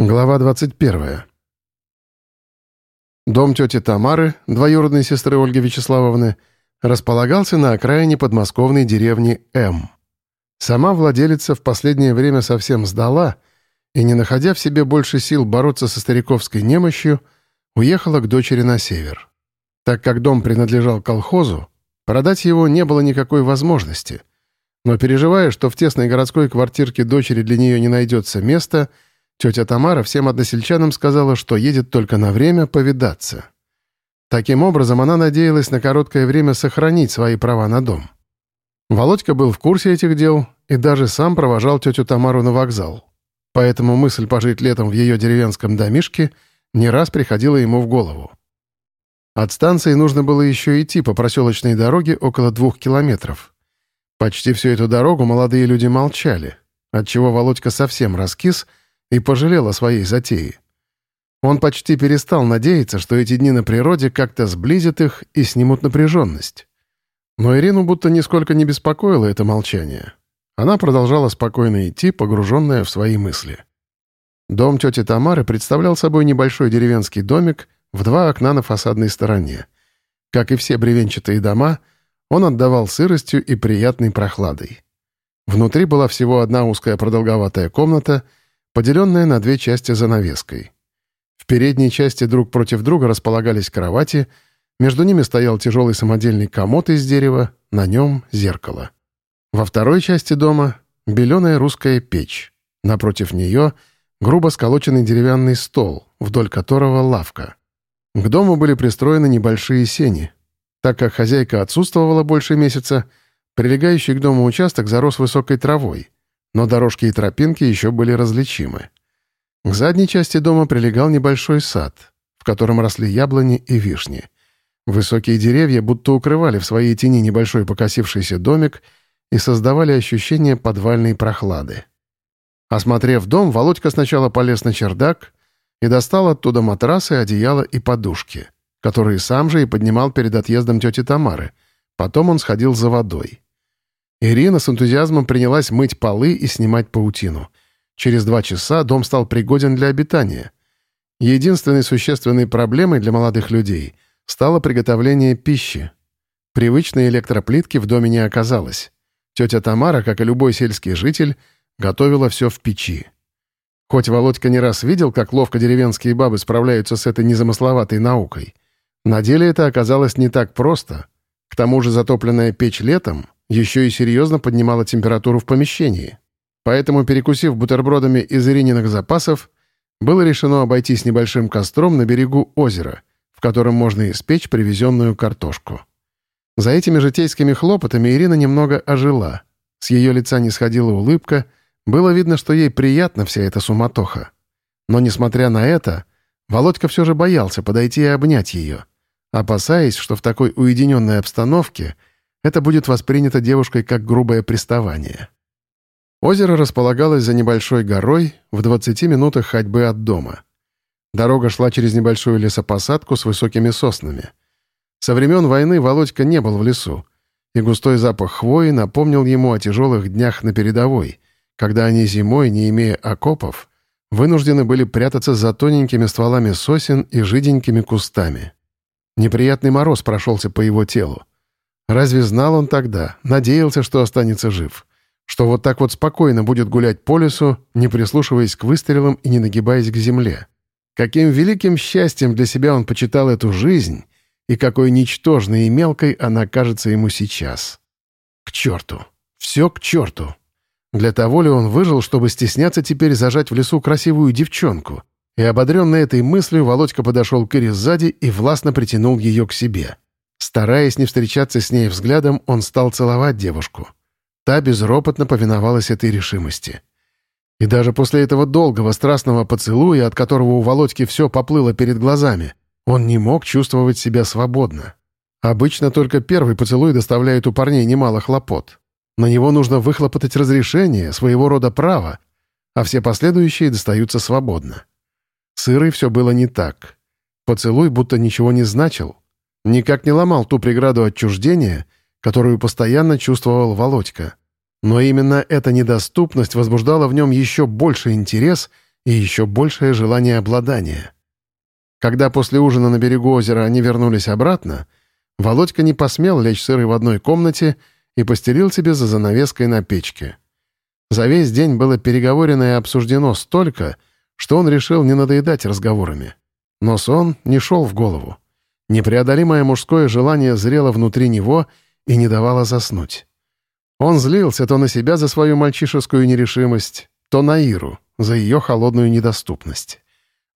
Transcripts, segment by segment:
Глава 21. Дом тети Тамары, двоюродной сестры Ольги Вячеславовны, располагался на окраине подмосковной деревни М. Сама владелица в последнее время совсем сдала и, не находя в себе больше сил бороться со стариковской немощью, уехала к дочери на север. Так как дом принадлежал колхозу, продать его не было никакой возможности. Но переживая, что в тесной городской квартирке дочери для нее не найдется места — Тетя Тамара всем односельчанам сказала, что едет только на время повидаться. Таким образом, она надеялась на короткое время сохранить свои права на дом. Володька был в курсе этих дел и даже сам провожал тетю Тамару на вокзал. Поэтому мысль пожить летом в ее деревенском домишке не раз приходила ему в голову. От станции нужно было еще идти по проселочной дороге около двух километров. Почти всю эту дорогу молодые люди молчали, отчего Володька совсем раскис — и пожалел о своей затее. Он почти перестал надеяться, что эти дни на природе как-то сблизят их и снимут напряженность. Но Ирину будто нисколько не беспокоило это молчание. Она продолжала спокойно идти, погруженная в свои мысли. Дом тети Тамары представлял собой небольшой деревенский домик в два окна на фасадной стороне. Как и все бревенчатые дома, он отдавал сыростью и приятной прохладой. Внутри была всего одна узкая продолговатая комната — поделенная на две части занавеской. В передней части друг против друга располагались кровати, между ними стоял тяжелый самодельный комод из дерева, на нем зеркало. Во второй части дома — беленая русская печь. Напротив нее — грубо сколоченный деревянный стол, вдоль которого лавка. К дому были пристроены небольшие сени. Так как хозяйка отсутствовала больше месяца, прилегающий к дому участок зарос высокой травой — но дорожки и тропинки еще были различимы. К задней части дома прилегал небольшой сад, в котором росли яблони и вишни. Высокие деревья будто укрывали в своей тени небольшой покосившийся домик и создавали ощущение подвальной прохлады. Осмотрев дом, Володька сначала полез на чердак и достал оттуда матрасы, одеяло и подушки, которые сам же и поднимал перед отъездом тети Тамары. Потом он сходил за водой. Ирина с энтузиазмом принялась мыть полы и снимать паутину. Через два часа дом стал пригоден для обитания. Единственной существенной проблемой для молодых людей стало приготовление пищи. Привычной электроплитки в доме не оказалось. Тетя Тамара, как и любой сельский житель, готовила все в печи. Хоть Володька не раз видел, как ловко деревенские бабы справляются с этой незамысловатой наукой, на деле это оказалось не так просто. К тому же затопленная печь летом еще и серьезно поднимала температуру в помещении. Поэтому, перекусив бутербродами из Ирининых запасов, было решено обойтись небольшим костром на берегу озера, в котором можно испечь привезенную картошку. За этими житейскими хлопотами Ирина немного ожила. С ее лица не сходила улыбка, было видно, что ей приятна вся эта суматоха. Но, несмотря на это, Володька все же боялся подойти и обнять ее, опасаясь, что в такой уединенной обстановке — это будет воспринято девушкой как грубое приставание. Озеро располагалось за небольшой горой в 20 минутах ходьбы от дома. Дорога шла через небольшую лесопосадку с высокими соснами. Со времен войны Володька не был в лесу, и густой запах хвои напомнил ему о тяжелых днях на передовой, когда они зимой, не имея окопов, вынуждены были прятаться за тоненькими стволами сосен и жиденькими кустами. Неприятный мороз прошелся по его телу. Разве знал он тогда, надеялся, что останется жив? Что вот так вот спокойно будет гулять по лесу, не прислушиваясь к выстрелам и не нагибаясь к земле? Каким великим счастьем для себя он почитал эту жизнь, и какой ничтожной и мелкой она кажется ему сейчас. К черту! Все к черту! Для того ли он выжил, чтобы стесняться теперь зажать в лесу красивую девчонку? И ободренный этой мыслью, Володька подошел к Ире сзади и властно притянул ее к себе. Стараясь не встречаться с ней взглядом, он стал целовать девушку. Та безропотно повиновалась этой решимости. И даже после этого долгого страстного поцелуя, от которого у Володьки все поплыло перед глазами, он не мог чувствовать себя свободно. Обычно только первый поцелуй доставляет у парней немало хлопот. На него нужно выхлопотать разрешение, своего рода право, а все последующие достаются свободно. С Ирой все было не так. Поцелуй будто ничего не значил — никак не ломал ту преграду отчуждения, которую постоянно чувствовал Володька. Но именно эта недоступность возбуждала в нем еще больше интерес и еще большее желание обладания. Когда после ужина на берегу озера они вернулись обратно, Володька не посмел лечь сырой в одной комнате и постелил себе за занавеской на печке. За весь день было переговорено и обсуждено столько, что он решил не надоедать разговорами. Но сон не шел в голову. Непреодолимое мужское желание зрело внутри него и не давало заснуть. Он злился то на себя за свою мальчишескую нерешимость, то на Иру за ее холодную недоступность.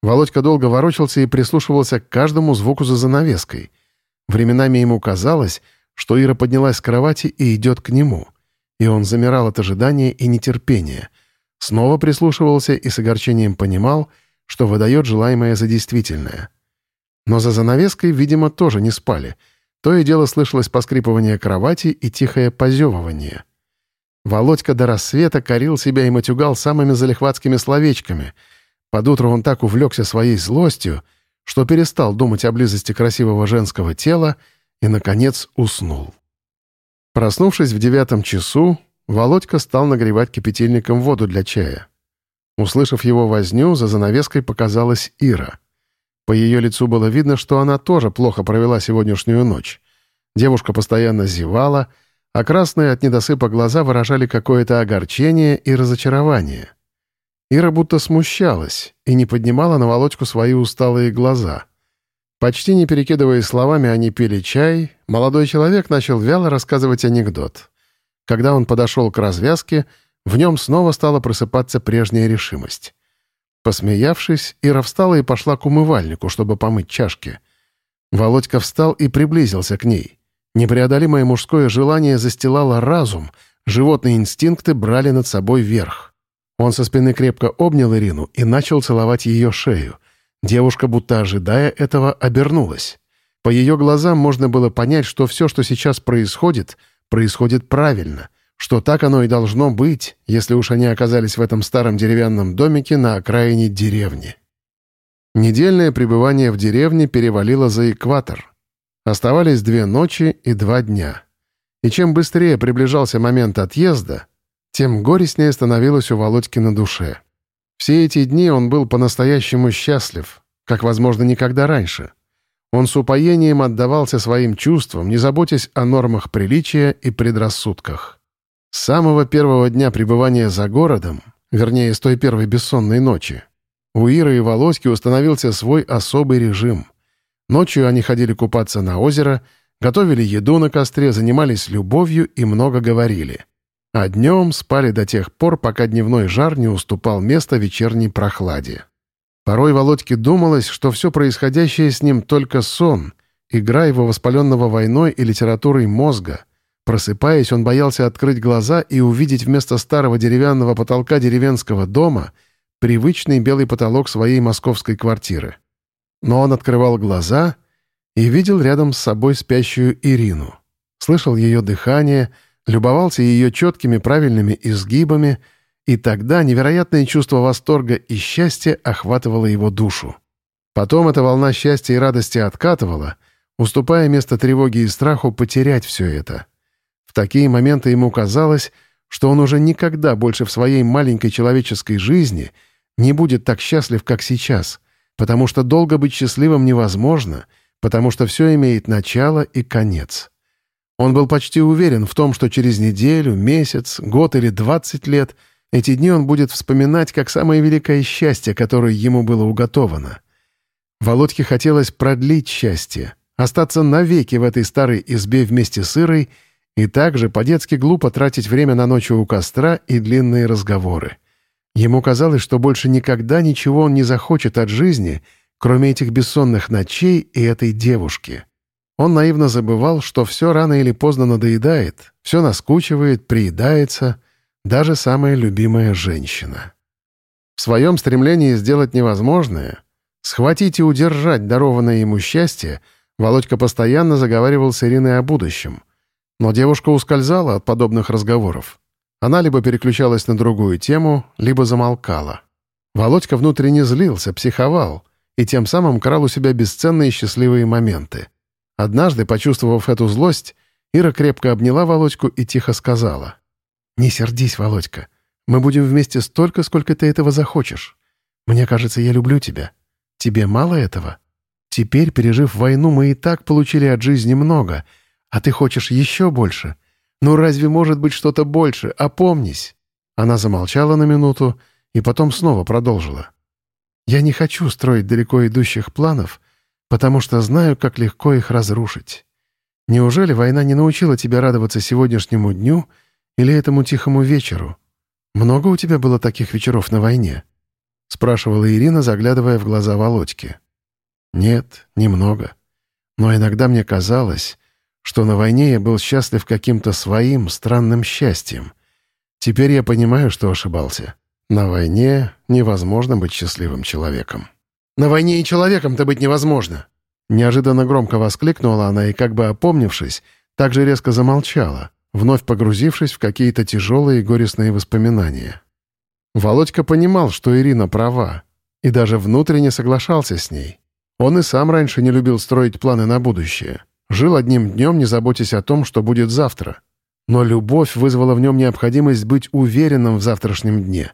Володька долго ворочался и прислушивался к каждому звуку за занавеской. Временами ему казалось, что Ира поднялась с кровати и идет к нему. И он замирал от ожидания и нетерпения. Снова прислушивался и с огорчением понимал, что выдает желаемое за действительное. Но за занавеской, видимо, тоже не спали. То и дело слышалось поскрипывание кровати и тихое позевывание. Володька до рассвета корил себя и матюгал самыми залихватскими словечками. Под утро он так увлекся своей злостью, что перестал думать о близости красивого женского тела и, наконец, уснул. Проснувшись в девятом часу, Володька стал нагревать кипятильником воду для чая. Услышав его возню, за занавеской показалась Ира. По ее лицу было видно, что она тоже плохо провела сегодняшнюю ночь. Девушка постоянно зевала, а красные от недосыпа глаза выражали какое-то огорчение и разочарование. Ира будто смущалась и не поднимала на Володьку свои усталые глаза. Почти не перекидываясь словами, они пили чай, молодой человек начал вяло рассказывать анекдот. Когда он подошел к развязке, в нем снова стала просыпаться прежняя решимость. Посмеявшись, Ира встала и пошла к умывальнику, чтобы помыть чашки. Володька встал и приблизился к ней. Непреодолимое мужское желание застилало разум, животные инстинкты брали над собой верх. Он со спины крепко обнял Ирину и начал целовать ее шею. Девушка, будто ожидая этого, обернулась. По ее глазам можно было понять, что все, что сейчас происходит, происходит правильно, что так оно и должно быть, если уж они оказались в этом старом деревянном домике на окраине деревни. Недельное пребывание в деревне перевалило за экватор. Оставались две ночи и два дня. И чем быстрее приближался момент отъезда, тем горестнее становилось у Володьки на душе. Все эти дни он был по-настоящему счастлив, как, возможно, никогда раньше. Он с упоением отдавался своим чувствам, не заботясь о нормах приличия и предрассудках. С самого первого дня пребывания за городом, вернее, с той первой бессонной ночи, у Иры и Володьки установился свой особый режим — Ночью они ходили купаться на озеро, готовили еду на костре, занимались любовью и много говорили. А днем спали до тех пор, пока дневной жар не уступал место вечерней прохладе. Порой Володьке думалось, что все происходящее с ним только сон, игра его воспаленного войной и литературой мозга. Просыпаясь, он боялся открыть глаза и увидеть вместо старого деревянного потолка деревенского дома привычный белый потолок своей московской квартиры. Но он открывал глаза и видел рядом с собой спящую Ирину. Слышал ее дыхание, любовался ее четкими правильными изгибами, и тогда невероятное чувство восторга и счастья охватывало его душу. Потом эта волна счастья и радости откатывала, уступая место тревоги и страху потерять все это. В такие моменты ему казалось, что он уже никогда больше в своей маленькой человеческой жизни не будет так счастлив, как сейчас — Потому что долго быть счастливым невозможно, потому что все имеет начало и конец. Он был почти уверен в том, что через неделю, месяц, год или двадцать лет эти дни он будет вспоминать как самое великое счастье, которое ему было уготовано. Володьке хотелось продлить счастье, остаться навеки в этой старой избе вместе с Ирой и также по-детски глупо тратить время на ночи у костра и длинные разговоры. Ему казалось, что больше никогда ничего он не захочет от жизни, кроме этих бессонных ночей и этой девушки. Он наивно забывал, что все рано или поздно надоедает, все наскучивает, приедается, даже самая любимая женщина. В своем стремлении сделать невозможное, схватить и удержать дарованное ему счастье, Володька постоянно заговаривал с Ириной о будущем. Но девушка ускользала от подобных разговоров. Она либо переключалась на другую тему, либо замолкала. Володька внутренне злился, психовал и тем самым крал у себя бесценные счастливые моменты. Однажды, почувствовав эту злость, Ира крепко обняла Володьку и тихо сказала. «Не сердись, Володька. Мы будем вместе столько, сколько ты этого захочешь. Мне кажется, я люблю тебя. Тебе мало этого? Теперь, пережив войну, мы и так получили от жизни много, а ты хочешь еще больше? Ну разве может быть что-то больше? Опомнись!» Она замолчала на минуту и потом снова продолжила. «Я не хочу строить далеко идущих планов, потому что знаю, как легко их разрушить. Неужели война не научила тебя радоваться сегодняшнему дню или этому тихому вечеру? Много у тебя было таких вечеров на войне?» — спрашивала Ирина, заглядывая в глаза Володьки. «Нет, немного. Но иногда мне казалось, что на войне я был счастлив каким-то своим странным счастьем. Теперь я понимаю, что ошибался. На войне невозможно быть счастливым человеком». «На войне и человеком-то быть невозможно!» Неожиданно громко воскликнула она и, как бы опомнившись, также резко замолчала, вновь погрузившись в какие-то тяжелые и горестные воспоминания. Володька понимал, что Ирина права, и даже внутренне соглашался с ней. Он и сам раньше не любил строить планы на будущее. Жил одним днем, не заботясь о том, что будет завтра. Но любовь вызвала в нем необходимость быть уверенным в завтрашнем дне.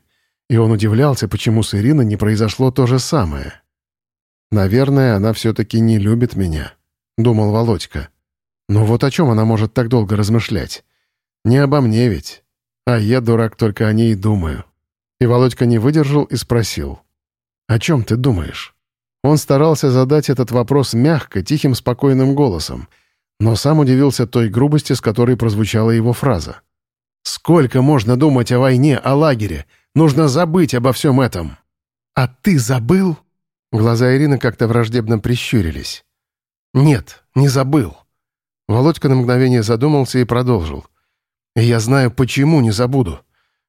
И он удивлялся, почему с Ириной не произошло то же самое. «Наверное, она все-таки не любит меня», — думал Володька. «Но вот о чем она может так долго размышлять? Не обо мне ведь. А я, дурак, только о ней и думаю». И Володька не выдержал и спросил. «О чем ты думаешь?» Он старался задать этот вопрос мягко, тихим, спокойным голосом, но сам удивился той грубости, с которой прозвучала его фраза. «Сколько можно думать о войне, о лагере? Нужно забыть обо всем этом!» «А ты забыл?» Глаза Ирины как-то враждебно прищурились. «Нет, не забыл». Володька на мгновение задумался и продолжил. «И я знаю, почему не забуду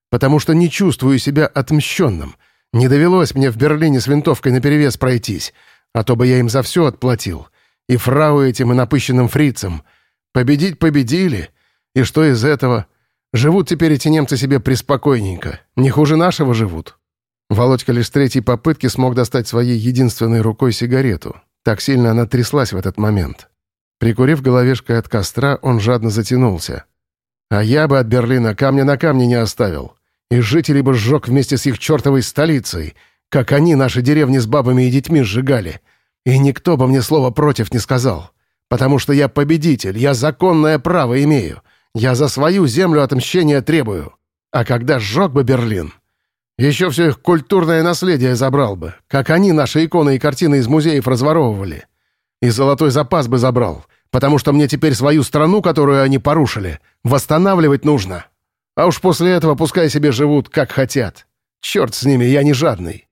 потому что не чувствую себя отмщенным. Не довелось мне в Берлине с винтовкой наперевес пройтись, а то бы я им за все отплатил. И фрау этим, и напыщенным фрицам. Победить победили. И что из этого? Живут теперь эти немцы себе преспокойненько. Не хуже нашего живут. Володька лишь с третьей попытки смог достать своей единственной рукой сигарету. Так сильно она тряслась в этот момент. Прикурив головешкой от костра, он жадно затянулся. «А я бы от Берлина камня на камне не оставил и жителей бы сжег вместе с их чертовой столицей, как они наши деревни с бабами и детьми сжигали. И никто бы мне слова против не сказал. Потому что я победитель, я законное право имею. Я за свою землю отмщения требую. А когда сжег бы Берлин, еще все их культурное наследие забрал бы, как они наши иконы и картины из музеев разворовывали. И золотой запас бы забрал, потому что мне теперь свою страну, которую они порушили, восстанавливать нужно». А уж после этого пускай себе живут, как хотят. Черт с ними, я не жадный.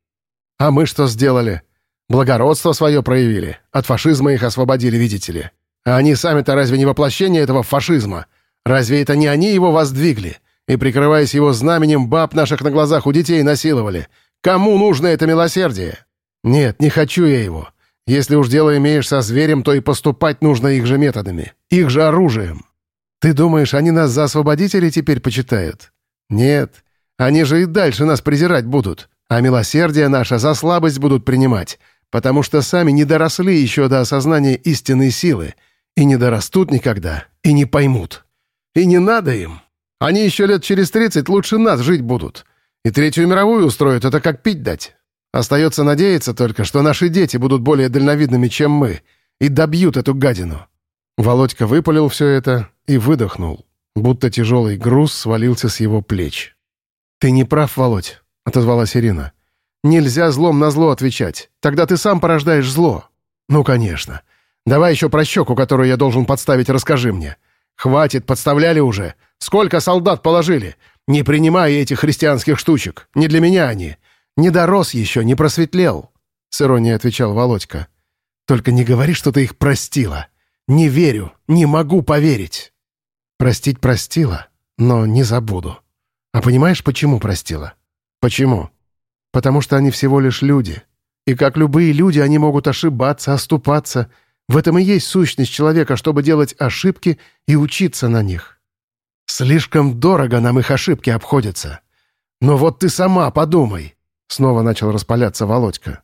А мы что сделали? Благородство свое проявили. От фашизма их освободили, видите ли. А они сами-то разве не воплощение этого фашизма? Разве это не они его воздвигли? И, прикрываясь его знаменем, баб наших на глазах у детей насиловали. Кому нужно это милосердие? Нет, не хочу я его. Если уж дело имеешь со зверем, то и поступать нужно их же методами, их же оружием. Ты думаешь, они нас за освободителей теперь почитают? Нет, они же и дальше нас презирать будут, а милосердие наше за слабость будут принимать, потому что сами не доросли еще до осознания истинной силы, и не дорастут никогда, и не поймут. И не надо им. Они еще лет через тридцать лучше нас жить будут. И Третью мировую устроят, это как пить дать. Остается надеяться только, что наши дети будут более дальновидными, чем мы, и добьют эту гадину. Володька выпалил все это и выдохнул, будто тяжелый груз свалился с его плеч. «Ты не прав, Володь», — отозвалась Ирина. «Нельзя злом на зло отвечать. Тогда ты сам порождаешь зло». «Ну, конечно. Давай еще про щеку, которую я должен подставить, расскажи мне. Хватит, подставляли уже. Сколько солдат положили? Не принимай этих христианских штучек. Не для меня они. Не дорос еще, не просветлел», — с иронией отвечал Володька. «Только не говори, что ты их простила». Не верю, не могу поверить. Простить простила, но не забуду. А понимаешь, почему простила? Почему? Потому что они всего лишь люди. И как любые люди, они могут ошибаться, оступаться. В этом и есть сущность человека, чтобы делать ошибки и учиться на них. Слишком дорого нам их ошибки обходятся. Но вот ты сама подумай. Снова начал распаляться Володька.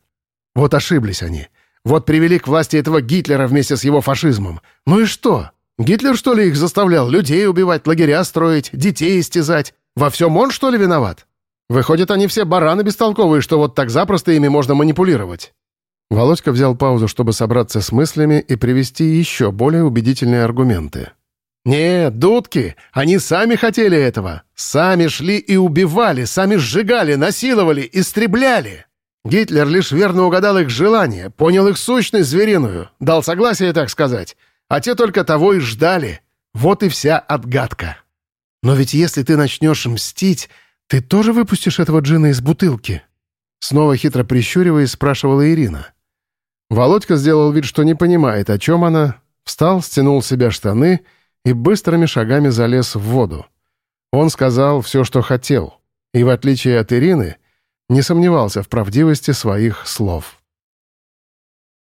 Вот ошиблись они. Вот привели к власти этого Гитлера вместе с его фашизмом. Ну и что? Гитлер, что ли, их заставлял людей убивать, лагеря строить, детей истязать? Во всем он, что ли, виноват? Выходят, они все бараны бестолковые, что вот так запросто ими можно манипулировать». Володька взял паузу, чтобы собраться с мыслями и привести еще более убедительные аргументы. «Нет, дудки, они сами хотели этого. Сами шли и убивали, сами сжигали, насиловали, истребляли. Гитлер лишь верно угадал их желание, понял их сущность звериную, дал согласие, так сказать. А те только того и ждали. Вот и вся отгадка. Но ведь если ты начнешь мстить, ты тоже выпустишь этого джина из бутылки?» Снова хитро прищуриваясь, спрашивала Ирина. Володька сделал вид, что не понимает, о чем она, встал, стянул с себя штаны и быстрыми шагами залез в воду. Он сказал все, что хотел, и, в отличие от Ирины, не сомневался в правдивости своих слов.